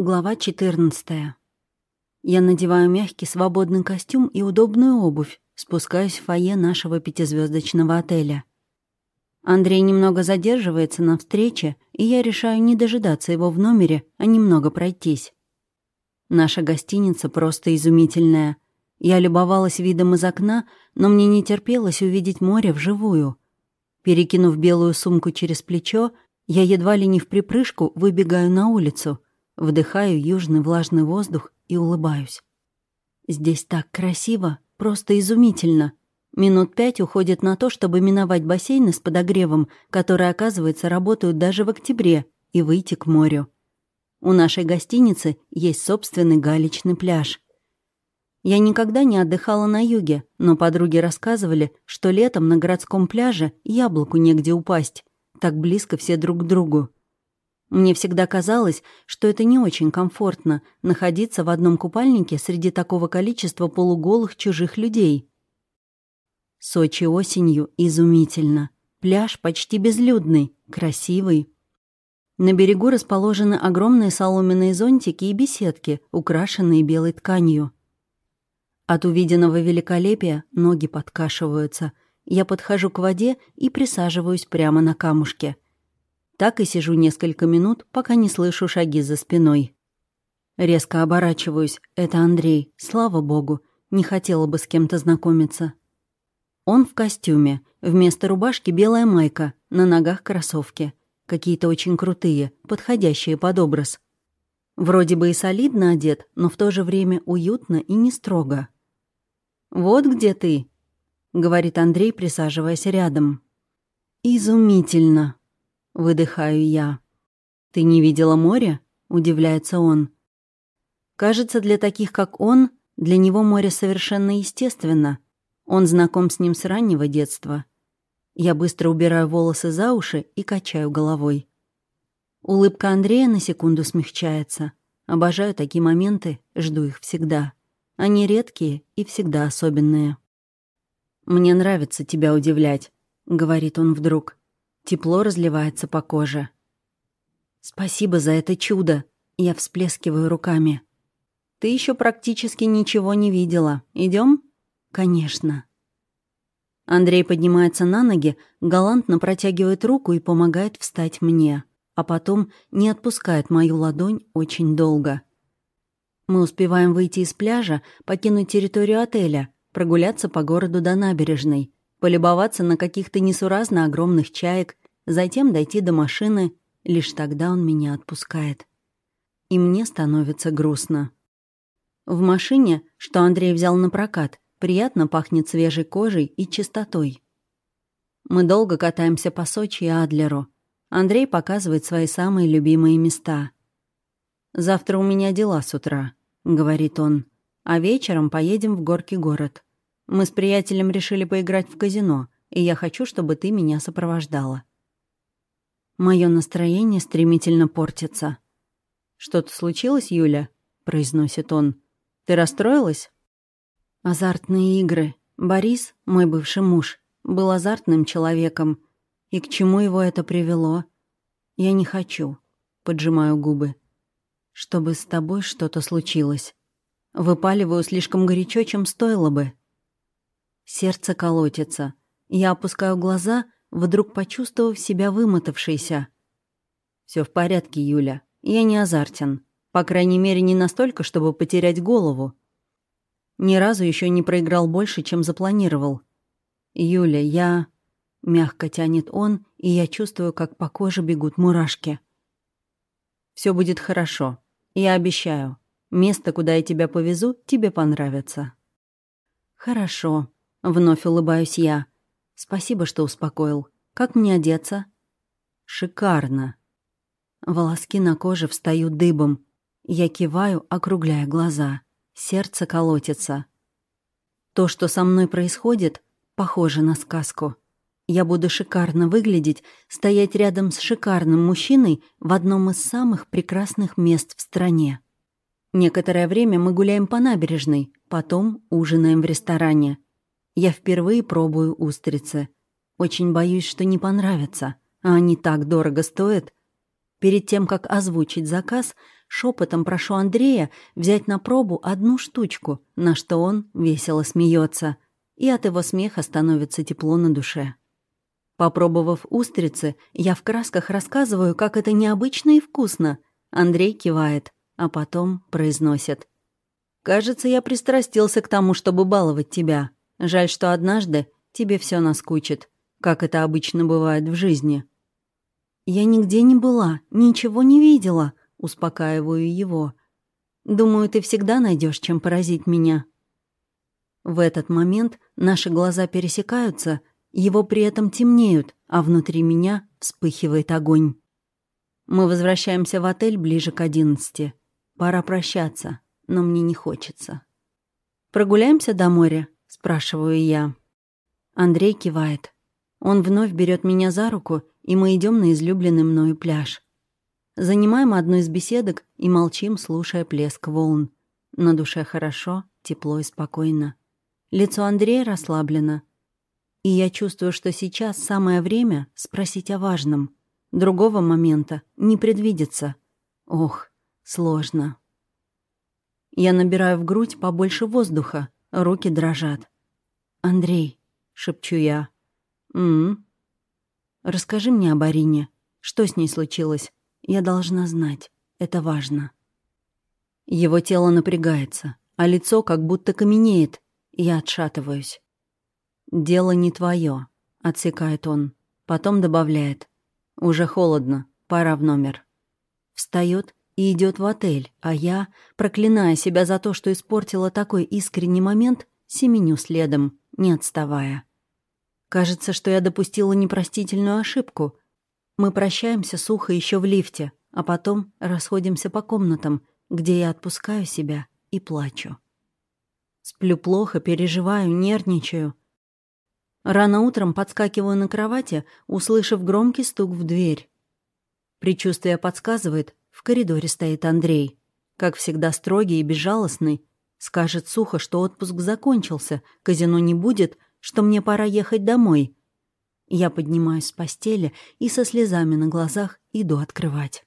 Глава 14. Я надеваю мягкий свободный костюм и удобную обувь, спускаюсь в фойе нашего пятизвездочного отеля. Андрей немного задерживается на встрече, и я решаю не дожидаться его в номере, а немного пройтись. Наша гостиница просто изумительная. Я любовалась видом из окна, но мне не терпелось увидеть море вживую. Перекинув белую сумку через плечо, я едва ли не в припрыжку выбегаю на улицу — Вдыхаю южный влажный воздух и улыбаюсь. Здесь так красиво, просто изумительно. Минут пять уходит на то, чтобы миновать бассейны с подогревом, которые, оказывается, работают даже в октябре, и выйти к морю. У нашей гостиницы есть собственный галечный пляж. Я никогда не отдыхала на юге, но подруги рассказывали, что летом на городском пляже яблоку негде упасть. Так близко все друг к другу. Мне всегда казалось, что это не очень комфортно находиться в одном купальнике среди такого количества полуголых чужих людей. Сочи осенью изумительно. Пляж почти безлюдный, красивый. На берегу расположены огромные соломенные зонтики и беседки, украшенные белой тканью. От увиденного великолепия ноги подкашиваются. Я подхожу к воде и присаживаюсь прямо на камушке — так и сижу несколько минут, пока не слышу шаги за спиной. Резко оборачиваюсь. Это Андрей. Слава богу. Не хотела бы с кем-то знакомиться. Он в костюме. Вместо рубашки белая майка. На ногах кроссовки. Какие-то очень крутые, подходящие под образ. Вроде бы и солидно одет, но в то же время уютно и не строго. «Вот где ты», — говорит Андрей, присаживаясь рядом. «Изумительно», Выдыхаю я. «Ты не видела море?» — удивляется он. Кажется, для таких, как он, для него море совершенно естественно. Он знаком с ним с раннего детства. Я быстро убираю волосы за уши и качаю головой. Улыбка Андрея на секунду смягчается. Обожаю такие моменты, жду их всегда. Они редкие и всегда особенные. «Мне нравится тебя удивлять», — говорит он вдруг. Тепло разливается по коже. «Спасибо за это чудо!» Я всплескиваю руками. «Ты еще практически ничего не видела. Идем? «Конечно». Андрей поднимается на ноги, галантно протягивает руку и помогает встать мне, а потом не отпускает мою ладонь очень долго. Мы успеваем выйти из пляжа, покинуть территорию отеля, прогуляться по городу до набережной, полюбоваться на каких-то несуразно огромных чаек, затем дойти до машины, лишь тогда он меня отпускает. И мне становится грустно. В машине, что Андрей взял на прокат, приятно пахнет свежей кожей и чистотой. Мы долго катаемся по Сочи и Адлеру. Андрей показывает свои самые любимые места. «Завтра у меня дела с утра», — говорит он. «А вечером поедем в горки город. Мы с приятелем решили поиграть в казино, и я хочу, чтобы ты меня сопровождала. Мое настроение стремительно портится. «Что-то случилось, Юля?» — произносит он. «Ты расстроилась?» Азартные игры. Борис, мой бывший муж, был азартным человеком. И к чему его это привело? Я не хочу. Поджимаю губы. Чтобы с тобой что-то случилось. Выпаливаю слишком горячо, чем стоило бы. Сердце колотится. Я опускаю глаза — вдруг почувствовав себя вымотавшейся. Все в порядке, Юля. Я не азартен. По крайней мере, не настолько, чтобы потерять голову. Ни разу еще не проиграл больше, чем запланировал. Юля, я... Мягко тянет он, и я чувствую, как по коже бегут мурашки. Все будет хорошо. Я обещаю. Место, куда я тебя повезу, тебе понравится. Хорошо. Вновь улыбаюсь я. Спасибо, что успокоил. Как мне одеться? Шикарно. Волоски на коже встают дыбом. Я киваю, округляя глаза. Сердце колотится. То, что со мной происходит, похоже на сказку. Я буду шикарно выглядеть, стоять рядом с шикарным мужчиной в одном из самых прекрасных мест в стране. Некоторое время мы гуляем по набережной, потом ужинаем в ресторане. Я впервые пробую устрицы. Очень боюсь, что не понравятся, а они так дорого стоят. Перед тем, как озвучить заказ, шепотом прошу Андрея взять на пробу одну штучку, на что он весело смеется, и от его смеха становится тепло на душе. Попробовав устрицы, я в красках рассказываю, как это необычно и вкусно. Андрей кивает, а потом произносит. «Кажется, я пристрастился к тому, чтобы баловать тебя. Жаль, что однажды тебе все наскучит, как это обычно бывает в жизни». «Я нигде не была, ничего не видела», — успокаиваю его. «Думаю, ты всегда найдешь, чем поразить меня». В этот момент наши глаза пересекаются, его при этом темнеют, а внутри меня вспыхивает огонь. Мы возвращаемся в отель ближе к одиннадцати. Пора прощаться, но мне не хочется. «Прогуляемся до моря?» — спрашиваю я. Андрей кивает. Он вновь берет меня за руку, и мы идем на излюбленный мною пляж. Занимаем одну из беседок и молчим, слушая плеск волн. На душе хорошо, тепло и спокойно. Лицо Андрея расслаблено. И я чувствую, что сейчас самое время спросить о важном. Другого момента не предвидится. Ох, сложно. Я набираю в грудь побольше воздуха, руки дрожат. «Андрей», — шепчу я. «М-м». «Расскажи мне об Арине. Что с ней случилось? Я должна знать. Это важно». Его тело напрягается, а лицо как будто каменеет, я отшатываюсь. «Дело не твое», — отсекает он. Потом добавляет. «Уже холодно, пора в номер». Встает и идет в отель, а я, проклиная себя за то, что испортила такой искренний момент, семеню следом, не отставая. Кажется, что я допустила непростительную ошибку. Мы прощаемся сухо еще в лифте, а потом расходимся по комнатам, где я отпускаю себя и плачу. Сплю плохо, переживаю, нервничаю. Рано утром подскакиваю на кровати, услышав громкий стук в дверь. Причувствие подсказывает, в коридоре стоит Андрей. Как всегда строгий и безжалостный. Скажет сухо, что отпуск закончился, казино не будет, что мне пора ехать домой. Я поднимаюсь с постели и со слезами на глазах иду открывать.